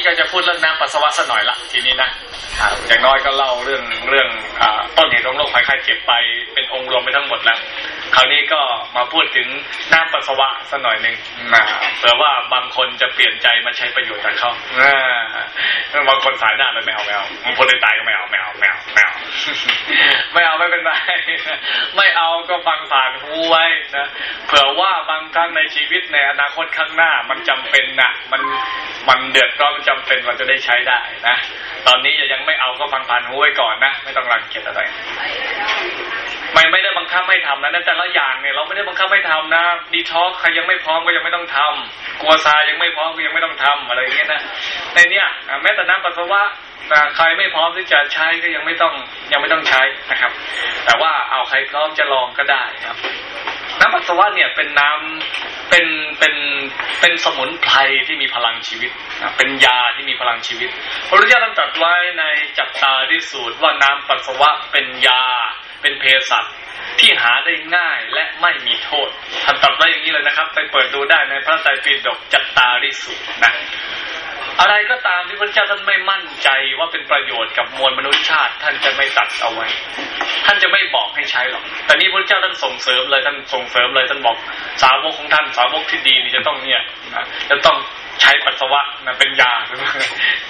นี้ก็จะพูดเรื่องน้ำปัสสาวะสักหน่อยละทีนี้นะอย่างน้อยก็เล่าเรื่องเรื่องอต้นเหตุของโรคภัยไข้เจ็บไปเป็นองค์รวมไปทั้งหมดแล้ว คราวนี้ก็มาพูดถึงน้ำปัสสาวะสักหน่อยหนึ่งนะเผื่อว่าบางคนจะเปลี่ยนใจมาใช้ประโยชน์จากเขาบางคนสายหน้าเลยไม่เอาไม่เอาบางคนตายก็ไม่เอาไม่เอาไม่เอาไม่เอาไม่เอาไม่เป็นไรไม่เอาก็ฟังผ่านหูไว้นะเผื่อว่าบางครั้งในชีวิตในอนาคตข้างหน้ามันจำเป็นนะมันมันเดือดร้อนมันจำเป็นมันจะได้ใช้ได้นะ ตอนนี้ยังไม่เอาก็ฟังผ่านหูไว้ก่อนนะ ไม่ต้องรังเกียจอะไรไม่ไม่ได้บังคับไม่ทำนะแต่ละอย่างเนี่ยเราไม่ได้บังคับไม่ทำนะดีท็อกใครยังไม่พร้อมก็ยังไม่ต้องทำกลัวซายังไม่พร้อมก็ยังไม่ต้องทำอะไรอย่างเงี้ยนะในเนี้ยแม้แต่น้ำปัสสาวะ ใครไม่พร้อมที่จะใช้ก็ยังไม่ต้องยังไม่ต้องใช้นะครับ แต่ว่าเอาใครพร้อมจะลองก็ได้ครับ น้ำปัสสาวะเนี่ยเป็นน้ำเป็นเป็นเป็นสมุนไพรที่มีพลังชีวิตเป็นยาที่มีพลังชีวิตพระพุทธเจ้าตรัสไว้ในจัตตาริสูตรว่าน้ำปัสสาวะเป็นยาเป็นเภสัชที่หาได้ง่ายและไม่มีโทษท่านตรัสไว้อย่างนี้เลยนะครับ ไปเปิดดูได้ในพระไตรปิฎกจัตตาริสูตรนะ อะไรก็ตามที่พระเจ้าท่านไม่มั่นใจว่าเป็นประโยชน์กับมวลมนุษยชาติ ท่านจะไม่ตัดเอาไว้ ท่านจะไม่บอกให้ใช้หรอกแต่นี้พระเจ้าท่านส่งเสริมเลยท่านส่งเสริมเลยท่านบอกสาวกของท่านสาวกที่ดีนี่จะต้องเนี่ยจะต้อง ใช้ปัสสาวะนะเป็นยา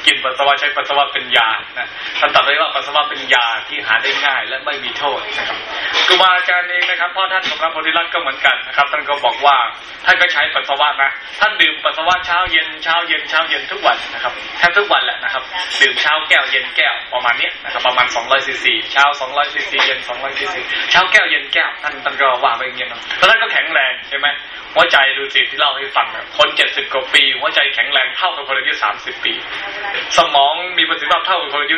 กินปัสสาวะใช้ปัสสาวะเป็นยานะท่านตรัสไว้ว่าปัสสาวะเป็นยาที่หาได้ง่าย และไม่มีโทษนะครับครูบาอาจารย์เองนะครับพ่อท่านสมรักโพธิรัตน์ก็เหมือนกันนะครับ ท่านก็บอกว่าท่านก็ใช้ปัสสาวะนะท่านดื่มปัสสาวะเช้าเย็นเช้าเย็นเช้าเย็นทุกวันนะครับแทบทุกวันแหละนะครับ ดื่มเช้าแก้วเย็นแก้วประมาณนี้นะครับประมาณ200ซีซีเช้า200ซีซีเย็น200ซีซีเช้าแก้วเย็นแก้วท่านท่านก็ว่าไปอย่างเงี้ยนะแล้วท่านก็แข็งแรงใช่ไหมหัวใจดูสิที่เล่าให้ฟังคนเจ็ดสิบกว่าปีหัวใจแข็งแรงเท่ากับคนอายุสามสิบปี สมองมีประสิทธิภาพเท่ากับคนอายุ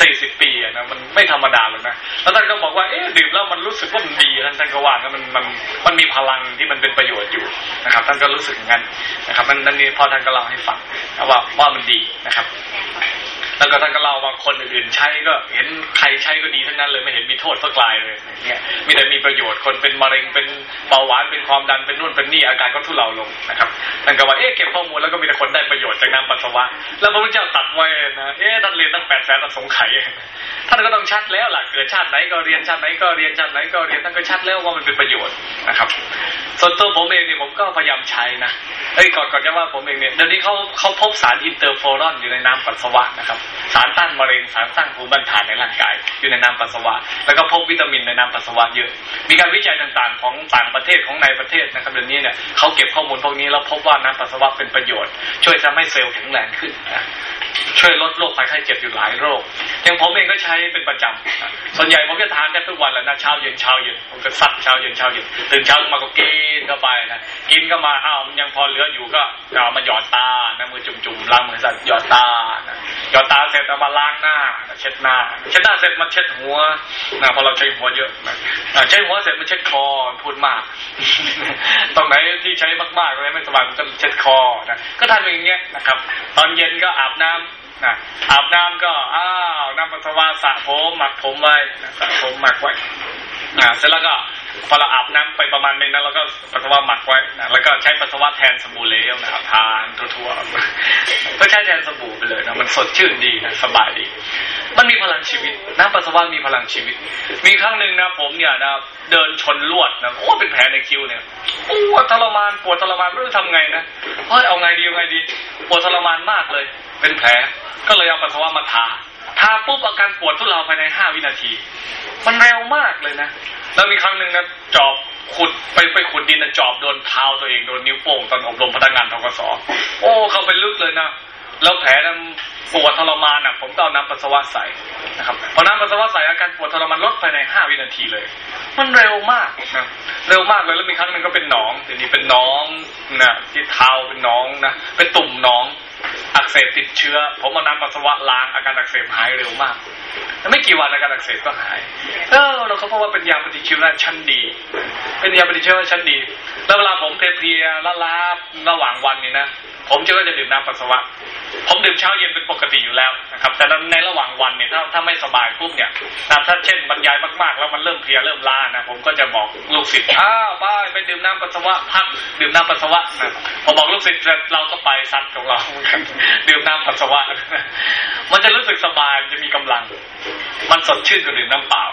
สี่สิบปีนะมันไม่ธรรมดาเลยนะแล้วท่านก็บอกว่าเอ๊ะดื่มแล้วมันรู้สึกว่ามันดีท่านท่านก็ว่ามันมันมันมีพลังที่มันเป็นประโยชน์อยู่นะครับ ท่านก็รู้สึกงั้นนะครับนั่นนี่พอท่านก็เล่าให้ฟังว่าว่ามันดีนะครับ แล้วก็ท่านก็เล่าว่าคนอื่นใช้ก็เห็นใครใช้ก็ดีทั้งนั้นเลยไม่เห็นมีโทษสักลายเลยเนี่ยมีแต่มีประโยชน์คนเป็นมะเร็งเป็นเบาหวานเป็นความดันเป็นนู่นเป็นนี่อาการก็ทุเลาลงนะครับท่านก็ว่าเอ๊ะเก็บข้อมูลแล้วก็มีแต่คนได้ประโยชน์จากน้ำปัสสาวะ แล้วพระพุทธเจ้าตัดไว้นะเอ๊ะท่านเรียนตั้งแปดแสนสงไข่ท่านก็ต้องชัดแล้วหลักเกิดชาติไหนก็เรียนชาติไหนก็เรียนชาติไหนก็เรียนท่านก็ชัดแล้วว่ามันเป็นประโยชน์นะครับส่วนตัวผมเองเนี่ยผมก็พยายามใช้นะเอ้ยก่อนก่อนจะว่าผมเองเนี่ยเดี๋ยวนี้เขาเขาพบสารอินเตอร์โฟรอนอยู่ในน้ำปัสสาวะนะครับสารต้านมะเร็งสารสร้างภูมิต้านทานในร่างกาย อยู่ในน้ำปัสสาวะ แล้วก็พบวิตามินในน้ำปัสสาวะเยอะ มีการวิจัยต่างๆ ของต่างประเทศของในประเทศนะครับเดี๋ยวนี้เนี่ยเขาเก็บข้อมูลพวกนี้แล้วพบว่าน้ำปัสสาวะเป็นประโยชน์ ช่วยทำให้เซลล์แข็งแรงขึ้นนะช่วยลดโรคภัยไข้เจ็บอยู่หลายโรค อย่างผมเองก็ใช้เป็นประจำส่วนใหญ่ผมจะทานแทบทุกวันแหละนะเช้าเย็นเช้าเย็นผมก็ซัดเช้าเย็นเช้าเย็นตื่นเช้ามาก็กินเข้าไปนะกินก็มาอ้าวมันยังพอเหลืออยู่ก็เอามาหยอดตานะมือจุ่มๆล้างมือสัตว์หยอดตาหยอดตาาเสร็จเอามาล้างหน้า เช็ดหน้า เช็ดหน้าเสร็จมาเช็ดหัวนะพอเราใช้หัวเยอะใช้หัวเสร็จมาเช็ดคอพูดมาก ตรงไหนที่ใช้มากๆเลยไม่สบายมันก็เช็ดคอนะก็ทำอย่างเงี้ยนะครับ ตอนเย็นก็อาบน้ำนะอาบน้ำก็อ้าวน้ำปัสสาวะสระผมหมักผมไว้สระผมหมักไว้นะเสร็จแล้วก็ พอเราอาบน้ำไปประมาณนึงนะเราก็ปัสสาวะหมักไว้นะแล้วก็ใช้ปัสสาวะแทนสบู่เลวนะครับทานทั่วๆก็ใช้แทนสบู่ไปเลยนะมันสดชื่นดีนะสบายดี มันมีพลังชีวิตน้ำปัสสาวะมีพลังชีวิต มีครั้งหนึ่งนะผมเนี่ยนะเดินชนลวดนะโอ้เป็นแผลในคิ้วเนี่ยปวดทรมานปวดทรมานไม่รู้ทำไงนะเฮ้ยเอาไงดีเอาไงดีปวดทรมานมากเลย เป็นแผลก็เลยเอาปัสสาวะมาทา ทาปุ๊บอาการปวดทุเลาภายในห้าวินาที มันเร็วมากเลยนะ แล้วมีครั้งหนึ่งนะจอบขุดไปไปขุดดินนะจอบโดนเท้าตัวเองโดนนิ้วโป้งตอนอบรมพนักงานทกศโอ้เข้าไปลึกเลยนะแล้วแผลนั้นปวดทรมานอะผมก็เอาน้ำปัสสาวะใส่นะครับพอน้ำปัสสาวะใส่อาการปวดทรมานลดภายในห้าวินาทีเลย มันเร็วมากนะเร็วมากเลยแล้วมีครั้งหนึ่งก็เป็นหนองเดี๋ยวนี้เป็นน้องนะที่เท้าเป็นน้องนะเป็นตุ่มน้อง อักเสบติดเชื้อ ผมเอาน้ำปัสสาวะล้างอาการอักเสบหายเร็วมาก ไม่กี่วันอาการอักเสบก็หาย เออเราก็เพราะว่าเป็นยาปฏิชีวนะชั้นดี เป็นยาปฏิชีวนะชั้นดี แล้วเวลาผมเพลียล้าล้าระหว่างวันนี่นะ ผมจะก็จะดื่มน้ำปัสสาวะ ผมดื่มเช้าเย็นเป็นปกติอยู่แล้วนะครับ แต่ในระหว่างวันเนี่ยถ้าถ้าไม่สบายปุ๊บเนี่ยถ้าเช่นบรรยายมากๆ แล้วมันเริ่มเพลียเริ่มล้านะผมก็จะบอกลูกศิษย์อ้าวบายไปดื่มน้ำปัสสาวะพักดื่มน้ำปัสสาวะนะพอบอกลูกศิษย์เราก็ไปซัดของเราดื่มน้ำปัสสาวะ มันจะรู้สึกสบายมันจะมีกำลัง มันสดชื่นกว่าดื่มน้ำเปล่า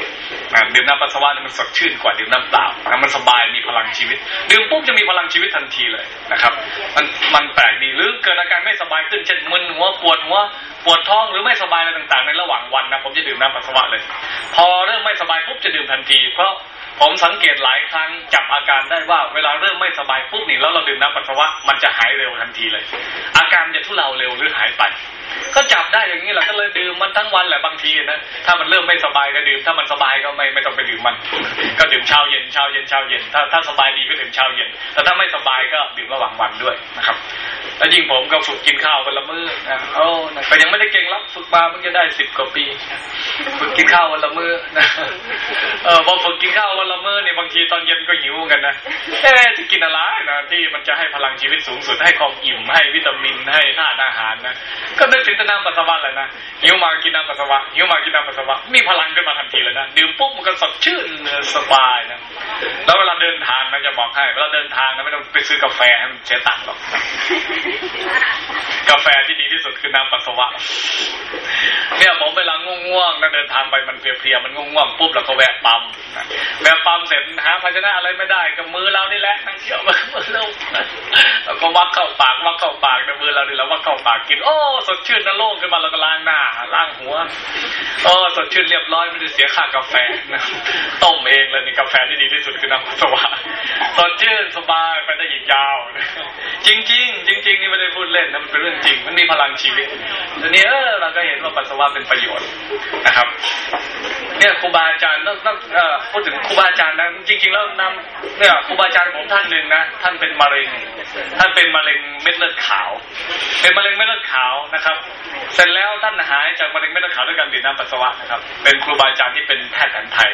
ดื่มน้ำปัสสาวะเนี่ยมันสดชื่นกว่าดื่มน้ำเปล่ามันสบายมีพลังชีวิต ดื่มปุ๊บจะมีพลังชีวิตทันทีเลยนะครับ มันมันแปลกดี หรือเกิดอาการไม่สบายขึ้นเช่นมึนหัวปวดหัวปวดท้องหรือไม่สบายอะไรต่างๆ ในระหว่างวันนะผมจะดื่มน้ำปัสสาวะเลย พอเริ่มไม่สบายปุ๊บจะดื่มทันที เพราะ ผมสังเกตหลายครั้งจับอาการได้ว่าเวลาเริ่มไม่สบายปุ๊บนี่แล้วเราดื่มน้ำปัสสาวะมันจะหายเร็วทันทีเลย อาการจะทุเลาเร็วหรือหายไป ก็จับได้อย่างนี้แหละก็เลยดื่มมันทั้งวันแหละบางทีนะถ้ามันเริ่มไม่สบายก็ดื่ม ถ้ามันสบายก็ไม่ไม่ต้องไปดื่มมัน ก็ดื่มเช้าเย็นเช้าเย็นเช้าเย็น ถ้าถ้าสบายดีก็ดื่มเช้าเย็น แต่ถ้าไม่สบายก็ดื่มระหว่างวันด้วยนะครับแล้วยิ่งผมก็ฝึกกินข้าววันละมื้อนะโอ้แต่ยังไม่ได้เก่งรับฝึกมาเพิ่งจะได้สิบกว่าปี ฝึกกินข้าววันละมื้อนะเออพอฝึกกินข้าววันละมื้อเนี่ยบางทีตอนเย็นก็หิวกันนะเอ๊จะกินอะไรนะที่มันจะให้พลังชีวิตสูงสุดให้ความอิ่มให้วิตามินให้ธาตุอาหารนะก็นึกถึงแต่น้ำปัสสาวะเลยนะหิวมากินน้ำปัสสาวะหิวมากินน้ำปัสสาวะมีพลังขึ้นมาทันทีเลยนะดื่มปุ๊บมันก็สดชื่นสบายนะแล้วเวลาเดินทางนะจะบอกให้เวลาเดินทางนะไม่ต้องไปซื้อกาแฟให้มันเสียตังค์หรอกกาแฟที่ดีที่สุดคือน้ำปัสสาวะเนี่ยผมเวลาง่วงๆนะเดินทางไปมันเพลียๆมันง่วงๆปุ๊บเราก็แวะปั๊มแวะปั๊มเสร็จหาภาชนะอะไรไม่ได้กับมือเรานี่แหละนั่งเชี่ยวมือเราแล้วก็วักเข้าปากวักเข้าปากในมือเรานี่แล้ววักเข้าปากกิน โอ้สดชื่นนะโล่งขึ้นมาเราก็ล้างหน้าล้างหัวโอ้สดชื่นเรียบร้อยไม่ได้เสียค่ากาแฟนะต้มเองเลยนี่กาแฟที่ดีที่สุดคือน้ำปัสสาวะสดชื่นสบายไปได้อีกยาว จริงจริงจริงนี่ไม่ได้พูดเล่นนะมันเป็นเรื่องจริง มันมีพลังชีวิตทีนี้เออเราก็เห็นว่าปัสสาวะเป็นประโยชน์นะครับ เนี่ยครูบาอาจารย์ต้องต้องพูดถึงครูบาอาจารย์นะจริง ๆ แล้วนำเนี่ยครูบาอาจารย์ผมท่านหนึ่งนะท่านเป็นมะเร็ง ท่านเป็นมะเร็งเม็ดเลือดขาว เป็นมะเร็งเม็ดเลือดขาวนะครับ เสร็จแล้วท่านหายจากมะเร็งเม็ดเลือดขาวด้วยการดื่มน้ำปัสสาวะนะครับ เป็นครูบาอาจารย์ที่เป็นแพทย์แผนไทย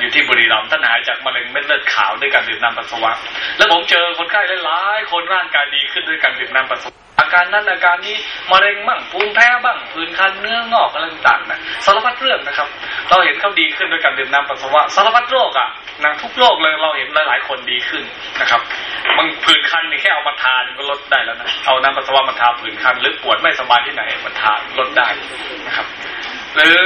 อยู่ที่บุรีรัมย์ท่านหายจากมะเร็งเม็ดเลือดขาวด้วยการดื่มน้ำปัสสาวะ แล้วผมเจอคนไข้หลายๆคนร่างกายดีขึ้นด้วยการดื่มน้ำปัสสาวะ อาการนั้นอาการนี้มะเร็งบ้างภูมิแพ้บ้างผื่นคันเนื้องอกอะไรต่างๆนะสารพัดเรื่องนะครับ เราเห็นเขาดีขึ้นด้วยการดื่มน้ำปัสสาวะสารพัดโรคอะนะทุกโรคเลยเราเห็นหลายๆคนดีขึ้นนะครับบางผื่นคันนี่แค่เอามาทานก็ลดได้แล้วนะเอาน้ำปัสสาวะมาทาผื่นคันหรือปวดไม่สบายที่ไหนมาทานลดได้นะครับ หรือ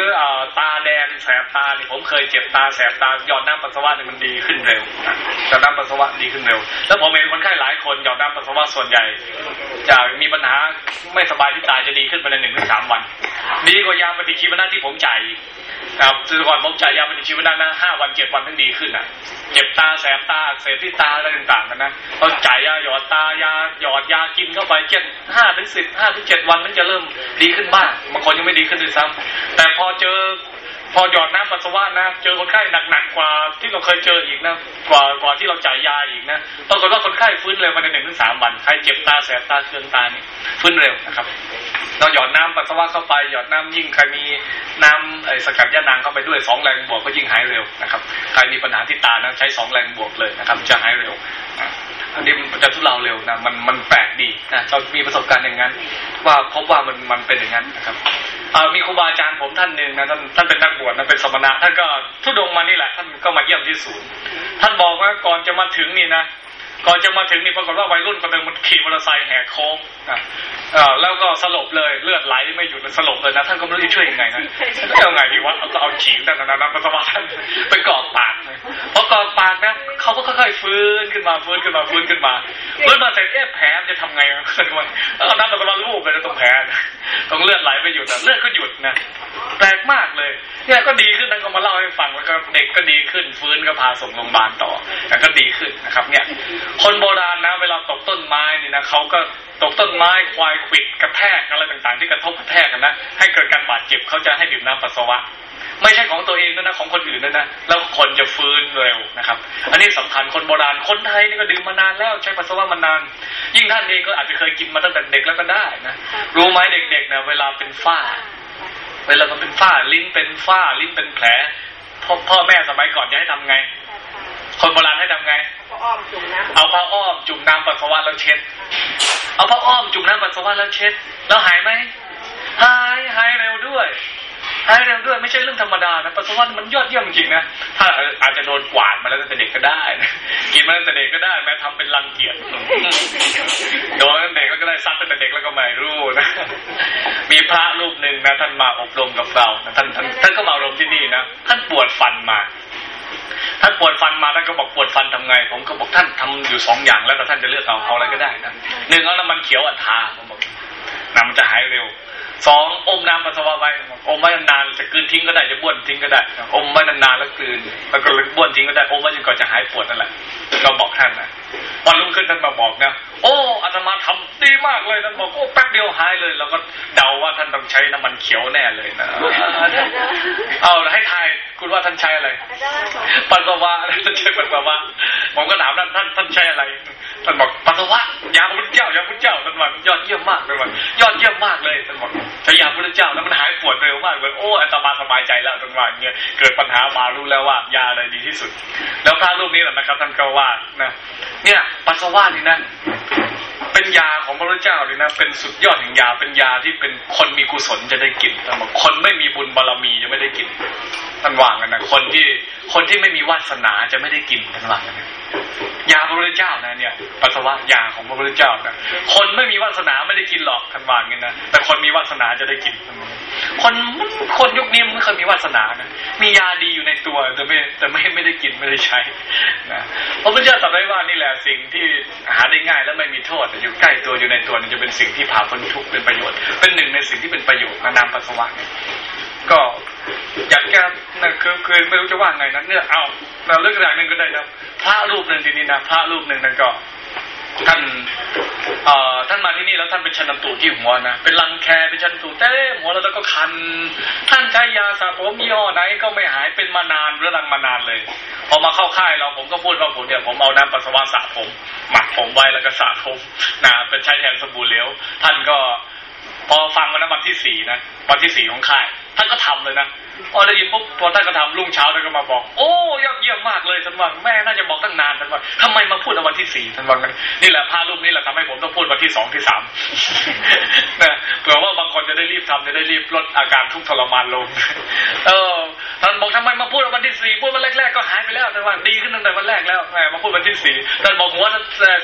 ตาแดงแสบตาเนี่ยผมเคยเจ็บตาแสบตาหยอดน้ำปัสสาวะเนี่ยมันดีขึ้นเร็วหยอดน้ำปัสสาวะดีขึ้นเร็ว แล้วผมเห็นคนไข้หลายคนหยอดน้ำปัสสาวะส่วนใหญ่จะมีปัญหาไม่สบายที่ตาจะดีขึ้นภายในหนึ่งถึงสามวัน ดีกว่ายาปฏิชีวนะที่ผมจ่าย ครับคือก่อนผมจ่ายยาปฏิชีวนะนะห้าวันเจ็ดวันถึงดีขึ้นอะเจ็บตาแสบตาเสพที่ตาอะไรต่างๆกันนะเราจ่ายยาหยอดตายาหยอดยากินเข้าไปเจ็ดห้าถึงสิบห้าถึงเจ็ดวันมันจะเริ่มดีขึ้นบ้างบางคนยังไม่ดีขึ้นด้วยซ้ำแต่พอเจอ พอหยอดน้ำปัสสาวะนะ เจอคนไข้หนักๆกว่าที่เราเคยเจออีกนะกว่ากว่าที่เราจ่ายยาอีกนะปรากฏว่าคนไข้ฟื้นเร็วภายในหนึ่งถึงสามวันใครเจ็บตาแสบตาเคืองตานี่ฟื้นเร็วนะครับ เราหยอดน้ำปัสสาวะเข้าไปหยอดน้ำยิ่งใครมีน้ำไอ้สกัดยานางเข้าไปด้วยสองแรงบวกก็ยิ่งหายเร็วนะครับใครมีปัญหาที่ตานะใช้สองแรงบวกเลยนะครับ จะหายเร็วอันนี้มันจะทุเลาเร็วนะมันมันแปลกดีนะเรามีประสบการณ์อย่างนั้น ว่าพบว่ามันมันเป็นอย่างนั้นนะครับ มีครูบาอาจารย์ผมท่านหนึ่งนะท่านท่านเป็นนักบวชนะเป็นสมณะท่านก็ทุดงมานี่แหละท่านก็มาเยี่ยมที่ศูนย์ ท่านบอกว่าก่อนจะมาถึงนี่นะ ก่อนจะมาถึงนี่ปรากฏว่าวัยรุ่นคนหนึ่งมันขี่มอเตอร์ไซค์แหกโค้งแล้วก็สลบเลยเลือดไหลไม่หยุดสลบเลยนะท่านก็ไม่รู้จะช่วยยังไงนะแล้วยังไงดีวะก็เอาฉีดแต่นั้นนั้นปัสสาวะท่านไปกอดปากพอกอดปากนะเขาก็ค่อยๆฟื้นขึ้นมาฟื้นขึ้นมาฟื้นขึ้นมาฟื้นมาเสร็จเอ๊ะแผลจะทำไงเอาน้ำปัสสาวะลูบไปแล้วตรงแผลตรงเลือดไหลไปหยุดเลือดก็หยุดนะแปลกมากเลยเนี่ยก็ดีขึ้นท่านก็มาเล่าให้ฟังแล้วก็เด็กก็ดีขึ้นฟื้นก็พาส่งโรงพยาบาลต่อแต่ก็ดีขึ้นนะครับเนี่ยคนโบราณนะ เวลาตกต้นไม้นี่นะเขาก็ตกต้นไม้ควายขิดกระแทกอะไรต่างๆ ที่กระทบกระแทกกันนะให้เกิดการบาดเจ็บเขาจะให้ดื่มน้ำปัสสาวะ ไม่ใช่ของตัวเองนะนะของคนอื่นนะนะแล้วคนจะฟื้นเร็วนะครับ อันนี้สำคัญคนโบราณคนไทยนี่ก็ดื่มมานานแล้วใช้ปัสสาวะมานาน ยิ่งท่านเองก็อาจจะเคยกินมาตั้งแต่เด็กแล้วก็ได้นะรู้ไหมเด็กๆนะเวลาเป็นฝ้า เวลามันเป็นฝ้าลิ้นเป็นฝ้าลิ้นเป็นแผลพ่อพ่อแม่สมัยก่อนจะให้ทำไง คนโบราณให้ทำไงก็อ้อมจุ่มน้ำเอาผ้าอ้อมจุ่มน้ำปัสสาวะแล้วเช็ด เอาผ้าอ้อมจุ่มน้ำปัสสาวะแล้วเช็ด แล้วหายไหมหายหายเร็วด้วยหายเร็วด้วยไม่ใช่เรื่องธรรมดานะปัสสาวะมันยอดเยี่ยมจริงนะถ้าอาจจะโดนกวาดมาแล้วตั้งแต่เด็กก็ได้นะกินมาตั้งแต่เด็กก็ได้ แม้ทำเป็นรังเกียจโดนตั้งแต่เด็กแล้วก็ได้ซัดตั้งแต่เด็กแล้วก็ไม่รู้นะมีพระรูปหนึ่งนะท่านมาอบรมกับเรานะท่านท่านท่านก็มาอบรมที่นี่นะท่านปวดฟันมา ท่านปวดฟันมาท่านก็บอกปวดฟันทำไง ผมก็บอกท่านทำอยู่สองอย่างแล้วแต่ท่านจะเลือกเอาเอาอะไรก็ได้นะหนึ่งเอาน้ำมันเขียวอัดทาผมบอกน้ำมันจะหายเร็ว สองอมน้ำปัสสาวะไว้อมไว้นานๆจะกลืนทิ้งก็ได้จะบ้วนทิ้งก็ได้อมไว้นานๆแล้วกลืนแล้วก็บ้วนทิ้งก็ได้อมไว้จนกว่าจะหายปวดนั่นแหละก็บอกท่านนะวันรุ่งขึ้นท่านมาบอกนะโอ้อาตมาทำดีมากเลยท่านบอกโอ้แป๊บเดียวหายเลยเราก็เดาว่าท่านต้องใช้น้ำมันเขียวแน่เลยนะเอาให้ทายคุณว่าท่านใช้อะไรปัสสาวะท่านใช้ปัสสาวะ ผมก็ถามท่านท่านท่านใช้อะไร ท่านบอกปัสสาวะยาพุทธเจ้ายาพุทธเจ้าท่านบอกยอดเยี่ยมมากท่านบอกยอดเยี่ยมมากเลยท่านบอกใช้ยาพุทธเจ้าแล้วมันหายปวดเร็วมากเลยโอ้อาตมาสบายใจแล้วท่านว่าอย่างเงี้ยเกิดปัญหามารู้แล้วว่ายาอะไรดีที่สุด แล้วพระรูปนี้แหละนะครับ ท่านก็ว่านะเนี่ยปัสสาวะนี่นะเป็นยาของพระพุทธเจ้าเลยนะ เป็นสุดยอดแห่งยาเป็นยาที่เป็นคนมีกุศลจะได้กินแต่บอกคนไม่มีบุญบารมีจะไม่ได้กิน ท่านวางกันนะคนที่คนที่ไม่มีวาสนาจะไม่ได้กินท่านวางกันนะยาพระพุทธเจ้านะเนี่ยปัสสาวะยาของพระพุทธเจ้านะคนไม่มีวาสนาไม่ได้กินหรอกท่านวางกันนะแต่คนมีวาสนาจะได้กินคนคนยุคนี้มันไม่เคยมีวาสนานะมียาดีอยู่ในตัวแต่ไม่แต่ไม่ไม่ได้กินไม่ได้ใช้นะพระพุทธเจ้าตรัสไว้ว่านี่แหละสิ่งที่หาได้ง่ายและไม่มีโทษอยู่ใกล้ตัวอยู่ในตัวนี่จะเป็นสิ่งที่พาพ้นทุกข์เป็นประโยชน์ เป็นหนึ่งในสิ่งที่เป็นประโยชน์นะนามปัสสาวะเนี่ย ก็อยากแก้นะคือคือไม่รู้จะว่าไงนะเนี่ยเอาเราเลือกอย่างหนึ่งก็ได้นะพระรูปหนึ่งทีนี้นะพระรูปหนึ่งนั่นก็ท่านเอ่อท่านมาที่นี่แล้วท่านเป็นชันตูที่หัวนะเป็นรังแคเป็นชันตูเต้หัวแล้วก็คัน ท่านใช้ยาสระผมยี่ห้อไหนก็ไม่หายเป็นมานานเรื้อรังมานานเลย พอมาเข้าค่ายเราผมก็พูดว่าผมเนี่ยผมเอาน้ำปัสสาวะสระผม หมักผมไว้แล้วก็สระผมนะเป็นใช้แทนสบู่เหลวท่านก็ พอฟังวันนั้นวันที่สี่นะวันที่สี่ของค่าย ท่านก็ทำเลยนะพอได้ยินปุ๊บพอท่านก็ทำรุ่งเช้าท่านก็มาบอก โอ้ยอดเยี่ยมมากเลยท่านว่าแม่น่าจะบอกตั้งนานท่านว่าทำไมมาพูดในวันที่สี่ท่านว่างั้นนี่แหละพารูปนี้แหละทำให้ผมต้องพูดวันที่สองที่สามนะเผื่อว่าบางคนจะได้รีบทำจะได้รีบลดอาการทุกข์ทรมานลง เออท่านบอกทำไมมาพูดวันที่สี่พูดวันแรกๆก็หายไปแล้วท่านว่าดีขึ้นตั้งแต่วันแรกแล้วแหมมาพูดวันที่สี่ท่านบอกว่า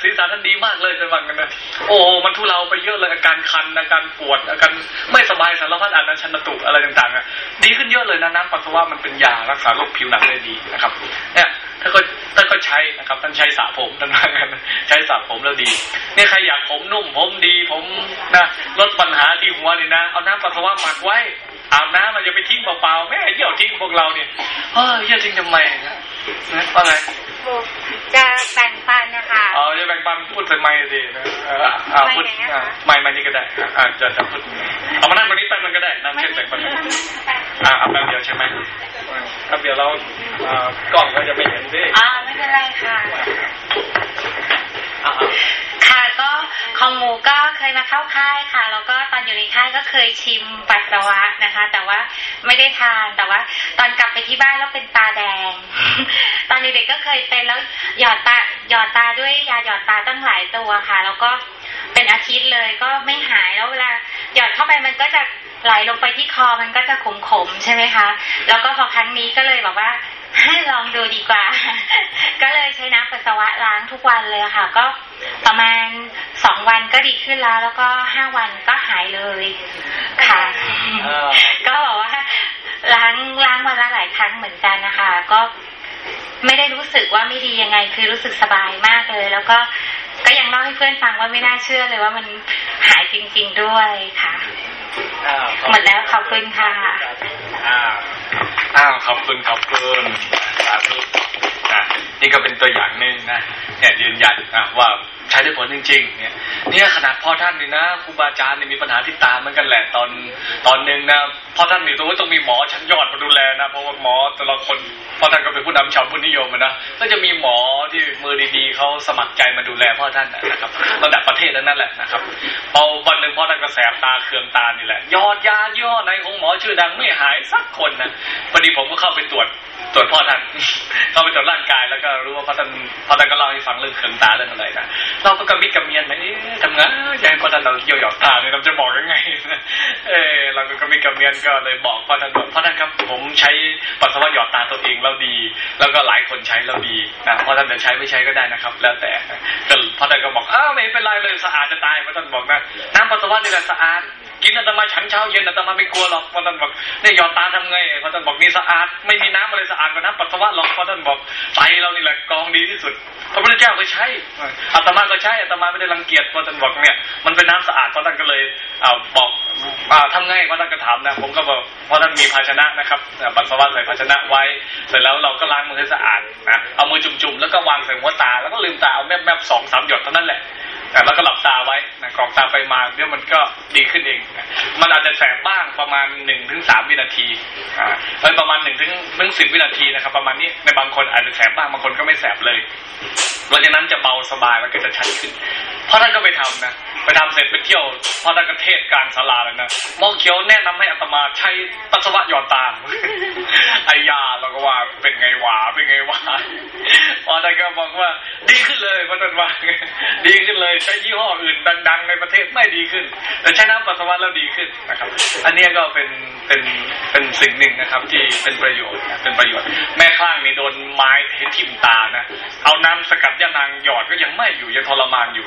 ศีรษะท่านดีมากเลยท่านว่างั้นนะโอ้มันทุเลาไปเยอะเลยอาการคันอาการปวดอาการไม่สบายสารพัดอาการชันตุอะไรต่างๆอะดีขึ้นเยอะเลยนะน้ำปัสสาวะมันเป็นยารักษาโรคผิวหนังได้ดีนะครับเนี่ยท่านก็ท่านก็ใช้นะครับท่านใช้สระผมท่านว่ากันใช้สระผมแล้วดีเนี่ยใครอยากผมนุ่มผมดีผมนะลดปัญหาที่หัวนี่นะเอาน้ำปัสสาวะหมักไว้อาบน้ำมันจะไปทิ้งเปล่าๆแม่เยี่ยวทิ้งพวกเราเนี่ยเฮ้ยเยี่ยวทิ้งทำไมนะ ว่าไงจะแบ่งปันนะคะอ๋อจะแบ่งปันพูดทำไมดีนะเอออ่าพูดอ่าไม่ไม่นี่ก็ได้อ่าอ่าจะจะพูดเอามานั่งตรงนี้แป๊บนึงก็ได้นั่งเช่นแบ่งปันอ่าเอาแป๊บเดียวใช่ไหมแป๊บเดียวเราอ่ากล้องก็จะไม่เห็นดิอ่าไม่เป็นไรค่ะอ่า ค่ะก็ของหมูก็เคยมาเข้าค่ายค่ะ แล้วก็ตอนอยู่ในค่ายก็เคยชิมปัสสาวะนะคะ แต่ว่าไม่ได้ทานแต่ว่า ตอนกลับไปที่บ้านแล้วเป็นตาแดง ตอนเด็กๆก็เคยเป็นแล้วหยอดตาหยอดตาด้วยยาหยอดตาตั้งหลายตัวค่ะ แล้วก็เป็นอาทิตย์เลยก็ไม่หายแล้วเวลาหยอดเข้าไปมันก็จะไหลลงไปที่คอมันก็จะขมๆใช่ไหมคะ แล้วก็พอครั้งนี้ก็เลยแบบว่า ลองดูดีกว่า ก็เลยใช้น้ำปัสสาวะล้างทุกวันเลยค่ะ ก็ประมาณสองวันก็ดีขึ้นแล้ว แล้วก็ห้าวันก็หายเลยค่ะ ก็บอกว่าล้างล้างวันละหลายครั้งเหมือนกันนะคะ ก็ไม่ได้รู้สึกว่าไม่ดียังไง คือรู้สึกสบายมากเลย แล้วก็ก็ยังเล่าให้เพื่อนฟังว่าไม่น่าเชื่อเลยว่ามันหายจริง ๆด้วยค่ะหมดแล้วขอบคุณค่ะ อ้าวขอบคุณขอบคุณสาธุนะนี่ก็เป็นตัวอย่างหนึ่งนะเนี่ยยืนยันนะว่า ใช้ได้ผลจริงๆ เนี่ย เนี่ยขนาดพ่อท่านนี่นะครูบาอาจารย์เนี่ยมีปัญหาที่ตาเหมือนกันแหละตอนตอนหนึ่งนะพ่อท่านนี่ต้องต้องมีหมอชั้นยอดมาดูแลนะเพราะว่าหมอแต่ละคนพ่อท่านก็เป็นผู้นำชาวพุทธนิยมนะก็จะมีหมอที่มือดีๆเขาสมัครใจมาดูแลพ่อท่านนะครับระดับประเทศนั่นแหละนะครับพอวันหนึ่งพ่อท่านก็แสบตาเคืองตานี่แหละยอดยาย่อในของหมอชื่อดังไม่หายสักคนนะพอดีผมก็เข้าไปตรวจตรวจพ่อท่านเข้าไปตรวจร่างกายแล้วก็รู้ว่าพ่อท่านพ่อท่านก็เล่าให้ฟังเรื่องเคืองตาเรื่องอะไรนะเราก็กระมิดกระเมียนไหมทำงานยากให้พ่อท่านเราเยี่ยวหยอกตาเนี่ยเราจะบอกยังไงเออเราก็กระมิดกระเมียนก็เลยบอกพ่อท่านพ่อท่านครับผมใช้ปัสสาวะหยอดตาตัวเองแล้วดี แล้วก็หลายคนใช้แล้วดีนะพ่อท่านจะใช้ไม่ใช้ก็ได้นะครับ แล้วแต่ก็พ่อท่านก็บอกอ้าวไม่เป็นไรเลยสะอาดจะตายพ่อท่านบอกนะน้ำปัสสาวะนี่แหละสะอาด กินอาตมาฉันเช้าเย็นอาตมาไม่กลัวหรอกพ่อท่านบอกเนี่ยหยอดตาทำไงพ่อท่านบอกนี่สะอาดไม่มีน้ำอะไรสะอาดกว่าน้ำปัสสาวะหรอกพ่อท่านบอกไตเรานี่แหละกองดีที่สุดพระพุทธเจ้าก็ใช้อาตมาก็ใช้อาตมาไม่ได้รังเกียจพ่อท่านบอกเนี่ยมันเป็นน้ำสะอาดพ่อท่านก็เลยเอาบอกทำไงพ่อท่านก็ถามนะผมก็บอกพ่อท่านมีภาชนะนะครับปัสสาวะใส่ภาชนะไว้ เสร็จแล้วเราก็ล้างมือให้สะอาดนะเอามือจุ่มๆแล้วก็วางใส่หัวตาแล้วก็ลืมตาเอาแมบๆสองสามหยดเท่านั้นแหละ แล้วก็หลับตาไว้นะกรอกตาไปมาเดี๋ยวมันก็ดีขึ้นเอง มันอาจจะแสบบ้างประมาณหนึ่งถึงสามวินาทีอ่าประมาณหนึ่งถึงถึงสิบวินาทีนะครับ ประมาณนี้ในบางคนอาจจะแสบบ้างบางคนก็ไม่แสบเลยหลังจากนั้นจะเบาสบายแล้วก็จะชัดขึ้น เพราะท่านก็ไปทำนะไปทำเสร็จไปเที่ยวพอท่านก็เทศกลางศาลาเลยนะมองเขียวแนะนำให้อัตมาใช้ปัสสาวะหยอดตาไอยาเราก็ว่าเป็นไงวะเป็นไงวะพอท่านก็บอกว่าดีขึ้นเลยพระท่านว่าดีขึ้นเลยใช้ยี่ห้ออื่นดัง ๆ ในประเทศไม่ดีขึ้น แต่ใช้น้ำปัสสาวะแล้วดีขึ้นนะครับ อันนี้ก็เป็นเป็นเป็นสิ่งหนึ่งนะครับ ที่เป็นประโยชน์เป็นประโยชน์ แม่ข้างนี่โดนไม้ทิ่มตานะเอาน้ำสกัดยานางหยอดก็ยังไม่อยู่ยังทรมานอยู่